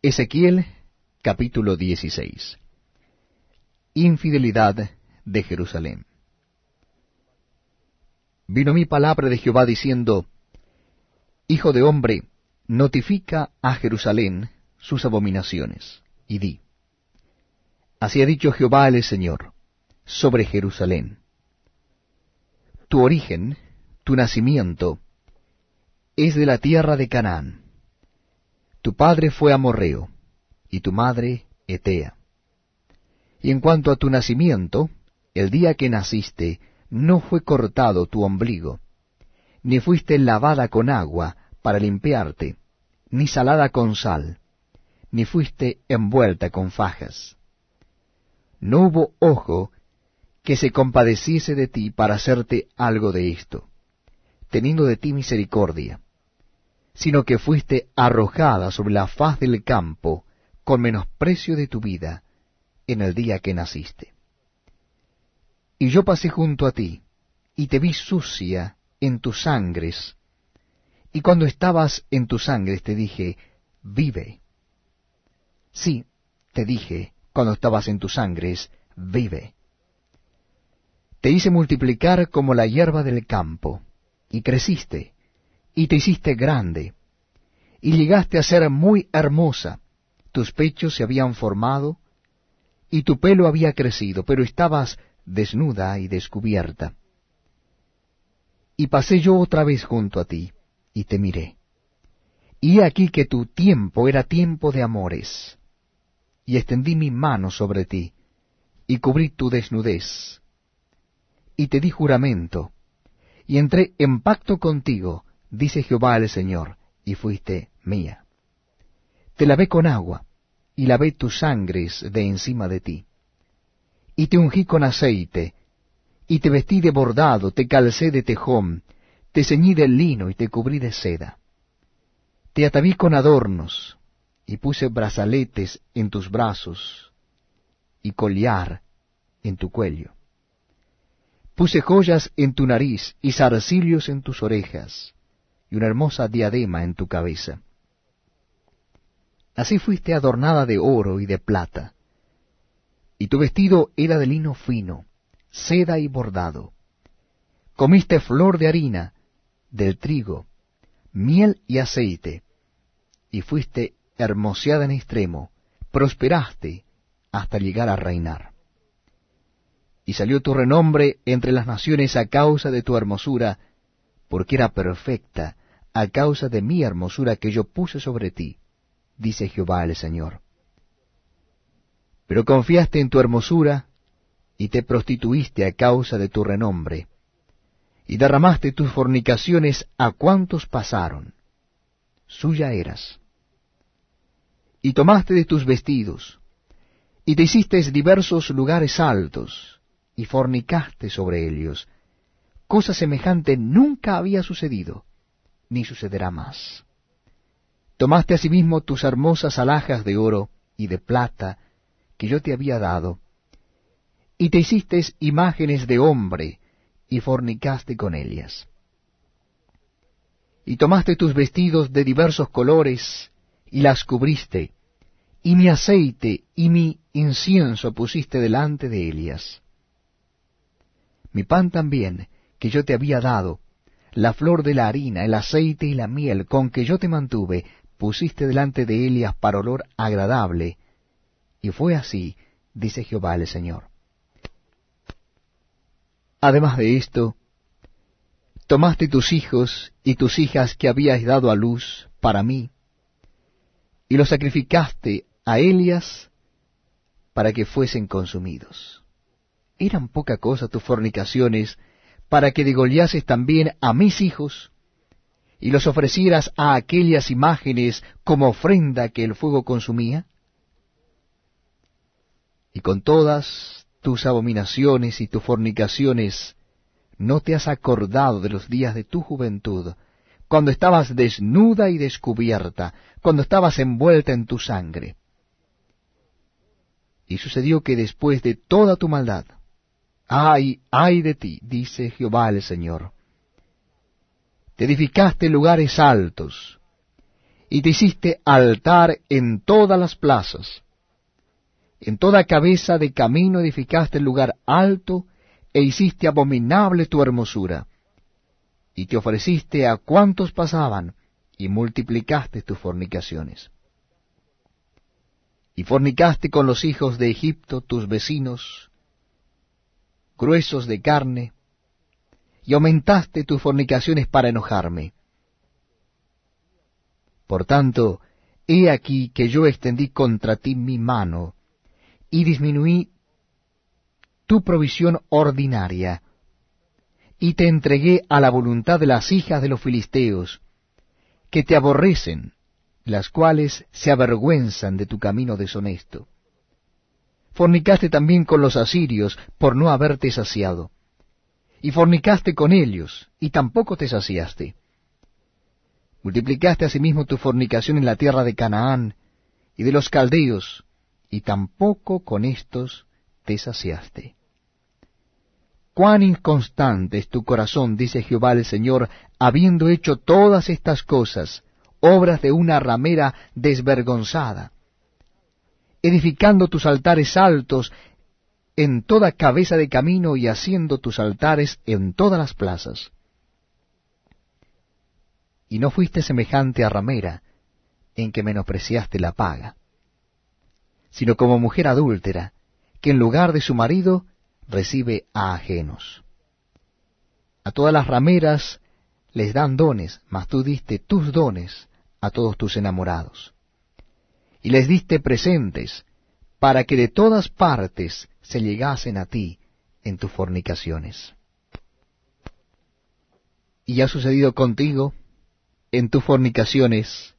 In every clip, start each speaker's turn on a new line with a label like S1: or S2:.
S1: Ezequiel capítulo 16 Infidelidad de Jerusalén Vino mi palabra de Jehová diciendo, Hijo de hombre, notifica a Jerusalén sus abominaciones, y di, Así ha dicho Jehová el Señor, sobre Jerusalén. Tu origen, tu nacimiento, es de la tierra de Canaán. Tu padre fue amorreo, y tu madre Etea. Y en cuanto a tu nacimiento, el día que naciste, no fue cortado tu ombligo, ni fuiste lavada con agua para limpiarte, ni salada con sal, ni fuiste envuelta con fajas. No hubo ojo que se compadeciese de ti para hacerte algo de esto, teniendo de ti misericordia, sino que fuiste arrojada sobre la faz del campo con menosprecio de tu vida en el día que naciste. Y yo pasé junto a ti, y te vi sucia en tus sangres, y cuando estabas en tus sangres te dije, vive. Sí, te dije, cuando estabas en tus sangres, vive. Te hice multiplicar como la hierba del campo, y creciste, y te hiciste grande, y llegaste a ser muy hermosa, tus pechos se habían formado, y tu pelo había crecido, pero estabas desnuda y descubierta. Y pasé yo otra vez junto a ti, y te miré. Y aquí que tu tiempo era tiempo de amores, y extendí mi mano sobre ti, y cubrí tu desnudez, y te di juramento, y entré en pacto contigo, dice Jehová el Señor, y fuiste mía te lavé con agua, y lavé tus sangres de encima de ti. Y te ungí con aceite, y te vestí de bordado, te calcé de tejón, te ceñí de lino y te cubrí de seda. Te ataví con adornos, y puse brazaletes en tus brazos, y collar en tu cuello. Puse joyas en tu nariz y zarcillos en tus orejas, y una hermosa diadema en tu cabeza Así fuiste adornada de oro y de plata, y tu vestido era de lino fino, seda y bordado. Comiste flor de harina, del trigo, miel y aceite, y fuiste hermoseada en extremo, prosperaste hasta llegar a reinar. Y salió tu renombre entre las naciones a causa de tu hermosura, porque era perfecta, a causa de mi hermosura que yo puse sobre ti dice Jehová el Señor. Pero confiaste en tu hermosura y te prostituiste a causa de tu renombre, y derramaste tus fornicaciones a cuantos pasaron. Suya eras. Y tomaste de tus vestidos, y te hiciste diversos lugares altos, y fornicaste sobre ellos. Cosa semejante nunca había sucedido, ni sucederá más. Tomaste asimismo tus hermosas alhajas de oro y de plata que yo te había dado, y te hiciste imágenes de hombre, y fornicaste con ellas. Y tomaste tus vestidos de diversos colores, y las cubriste, y mi aceite y mi incienso pusiste delante de ellas. Mi pan también, que yo te había dado, la flor de la harina, el aceite y la miel con que yo te mantuve, pusiste delante de Elias para olor agradable, y fue así, dice Jehová el Señor. Además de esto, tomaste tus hijos y tus hijas que habías dado a luz para mí, y los sacrificaste a Elias para que fuesen consumidos. ¿Eran poca cosa tus fornicaciones para que degollases también a mis hijos? y los ofrecieras a aquellas imágenes como ofrenda que el fuego consumía? Y con todas tus abominaciones y tus fornicaciones, ¿no te has acordado de los días de tu juventud, cuando estabas desnuda y descubierta, cuando estabas envuelta en tu sangre? Y sucedió que después de toda tu maldad, ay, ay de ti, dice Jehová el Señor, te edificaste lugares altos, y te hiciste altar en todas las plazas. En toda cabeza de camino edificaste lugar alto, e hiciste abominable tu hermosura. Y te ofreciste a cuantos pasaban, y multiplicaste tus fornicaciones. Y fornicaste con los hijos de Egipto, tus vecinos, gruesos de carne, y aumentaste tus fornicaciones para enojarme. Por tanto, he aquí que yo extendí contra ti mi mano, y disminuí tu provisión ordinaria, y te entregué a la voluntad de las hijas de los filisteos, que te aborrecen, las cuales se avergüenzan de tu camino deshonesto. Fornicaste también con los asirios por no haberte saciado, y fornicaste con ellos, y tampoco te saciaste. Multiplicaste asimismo tu fornicación en la tierra de Canaán y de los caldeos, y tampoco con éstos te saciaste. Cuán inconstante es tu corazón, dice Jehová el Señor, habiendo hecho todas estas cosas, obras de una ramera desvergonzada, edificando tus altares altos en toda cabeza de camino y haciendo tus altares en todas las plazas. Y no fuiste semejante a ramera, en que menospreciaste la paga, sino como mujer adúltera, que en lugar de su marido recibe a ajenos. A todas las rameras les dan dones, mas tú diste tus dones a todos tus enamorados. Y les diste presentes, para que de todas partes se llegasen a ti en tus fornicaciones. Y ha sucedido contigo, en tus fornicaciones,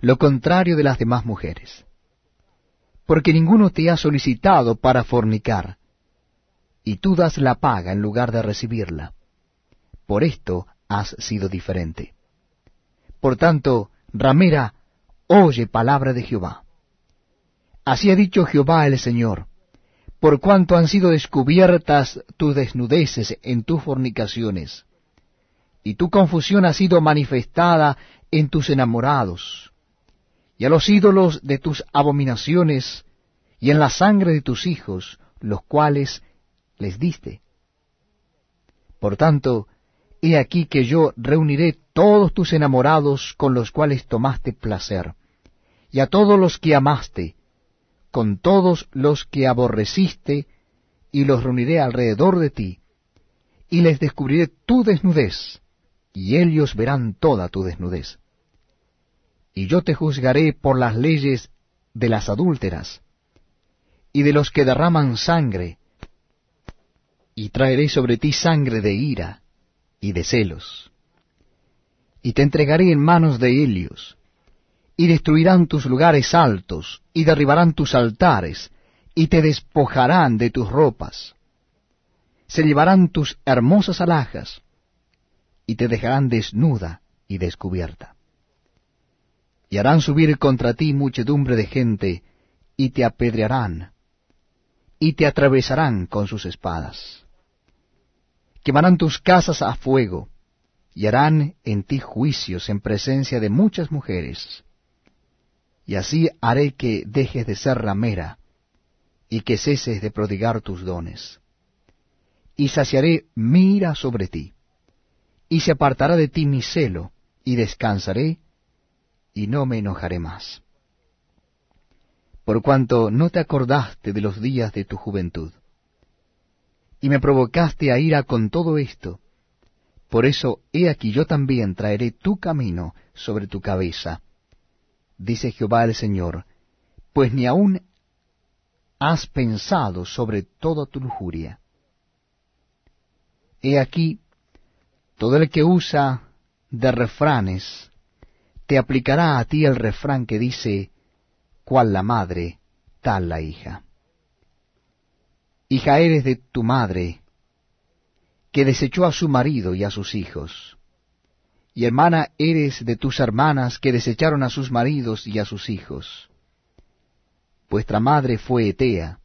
S1: lo contrario de las demás mujeres. Porque ninguno te ha solicitado para fornicar, y tú das la paga en lugar de recibirla. Por esto has sido diferente. Por tanto, ramera, oye palabra de Jehová. Así ha dicho Jehová el Señor, por cuanto han sido descubiertas tus desnudeces en tus fornicaciones, y tu confusión ha sido manifestada en tus enamorados, y a los ídolos de tus abominaciones, y en la sangre de tus hijos, los cuales les diste. Por tanto, he aquí que yo reuniré todos tus enamorados con los cuales tomaste placer, y a todos los que amaste, con todos los que aborreciste, y los reuniré alrededor de ti, y les descubriré tu desnudez, y ellos verán toda tu desnudez. Y yo te juzgaré por las leyes de las adúlteras, y de los que derraman sangre, y traeré sobre ti sangre de ira y de celos. Y te entregaré en manos de ellos, y destruirán tus lugares altos, y derribarán tus altares, y te despojarán de tus ropas. Se llevarán tus hermosas alhajas, y te dejarán desnuda y descubierta. Y harán subir contra ti muchedumbre de gente, y te apedrearán, y te atravesarán con sus espadas quemarán tus casas a fuego, y harán en ti juicios en presencia de muchas mujeres. Y así haré que dejes de ser ramera, y que ceses de prodigar tus dones. Y saciaré mi ira sobre ti, y se apartará de ti mi celo, y descansaré, y no me enojaré más. Por cuanto no te acordaste de los días de tu juventud, y me provocaste a ira con todo esto. Por eso he aquí yo también traeré tu camino sobre tu cabeza, dice Jehová el Señor, pues ni aun has pensado sobre toda tu lujuria. He aquí, todo el que usa de refranes, te aplicará a ti el refrán que dice, cual la madre, tal la hija. Hija eres de tu madre, que desechó a su marido y a sus hijos. Y hermana eres de tus hermanas que desecharon a sus maridos y a sus hijos. Vuestra madre fue Etea,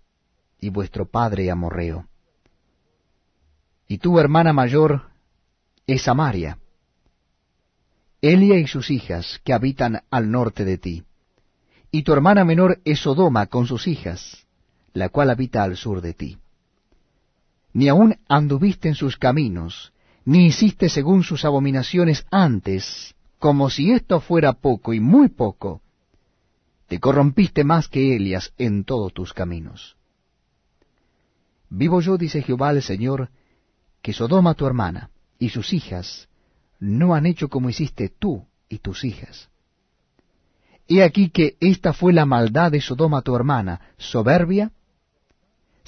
S1: y vuestro padre Amorreo. Y tu hermana mayor es Samaria, Elia y sus hijas que habitan al norte de ti. Y tu hermana menor es Sodoma con sus hijas, la cual habita al sur de ti. Ni aun anduviste en sus caminos, ni hiciste según sus abominaciones antes, como si esto fuera poco y muy poco. Te corrompiste más que Elias en todos tus caminos. Vivo yo, dice Jehová el Señor, que Sodoma tu hermana y sus hijas no han hecho como hiciste tú y tus hijas. He aquí que esta fue la maldad de Sodoma tu hermana, soberbia,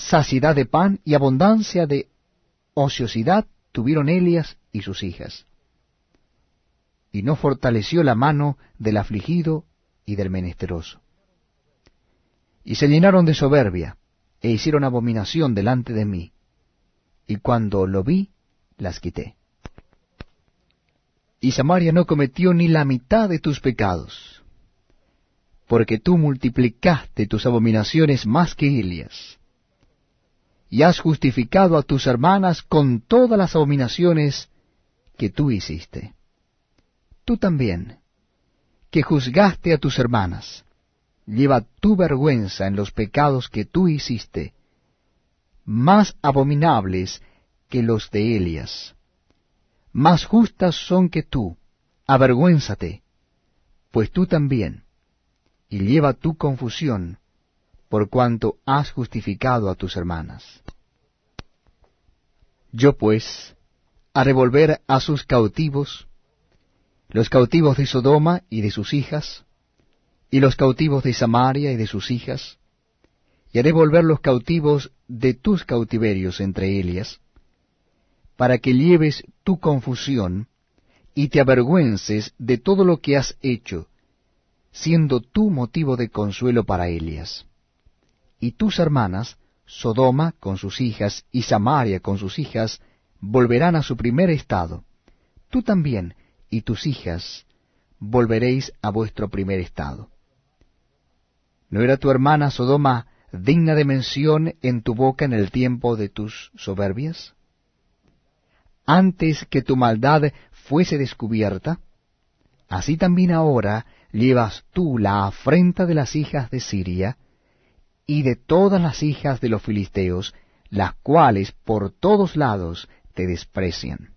S1: saciedad de pan y abundancia de ociosidad tuvieron Elias y sus hijas. Y no fortaleció la mano del afligido y del menesteroso. Y se llenaron de soberbia, e hicieron abominación delante de mí, y cuando lo vi, las quité. Y Samaria no cometió ni la mitad de tus pecados, porque tú multiplicaste tus abominaciones más que Elias, y has justificado a tus hermanas con todas las abominaciones que tú hiciste. Tú también, que juzgaste a tus hermanas, lleva tu vergüenza en los pecados que tú hiciste, más abominables que los de Elias. Más justas son que tú, avergüénzate, pues tú también, y lleva tu confusión, por cuanto has justificado a tus hermanas. Yo pues, a revolver a sus cautivos, los cautivos de Sodoma y de sus hijas, y los cautivos de Samaria y de sus hijas, y haré volver los cautivos de tus cautiverios entre ellas, para que lleves tu confusión y te avergüences de todo lo que has hecho, siendo tú motivo de consuelo para Elias. Y tus hermanas, Sodoma con sus hijas y Samaria con sus hijas, volverán a su primer estado. Tú también y tus hijas volveréis a vuestro primer estado. ¿No era tu hermana Sodoma digna de mención en tu boca en el tiempo de tus soberbias? Antes que tu maldad fuese descubierta, así también ahora llevas tú la afrenta de las hijas de Siria y de todas las hijas de los filisteos, las cuales por todos lados te desprecian.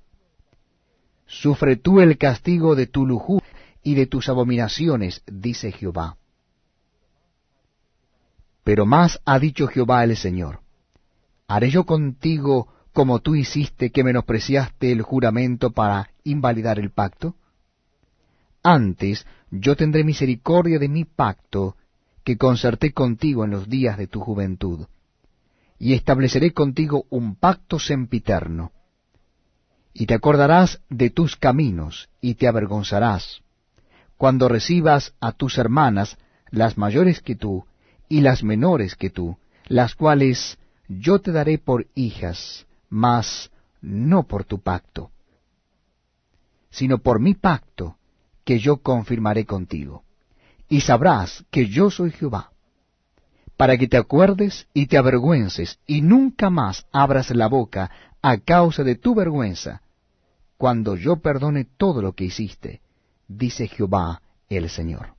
S1: Sufre tú el castigo de tu lujuria y de tus abominaciones, dice Jehová. Pero más ha dicho Jehová el Señor, ¿haré yo contigo como tú hiciste que menospreciaste el juramento para invalidar el pacto? Antes yo tendré misericordia de mi pacto que concerté contigo en los días de tu juventud, y estableceré contigo un pacto sempiterno. Y te acordarás de tus caminos, y te avergonzarás, cuando recibas a tus hermanas, las mayores que tú, y las menores que tú, las cuales yo te daré por hijas, mas no por tu pacto, sino por mi pacto que yo confirmaré contigo. Y sabrás que yo soy Jehová, para que te acuerdes y te avergüences, y nunca más abras la boca a causa de tu vergüenza, cuando yo perdone todo lo que hiciste, dice Jehová el Señor.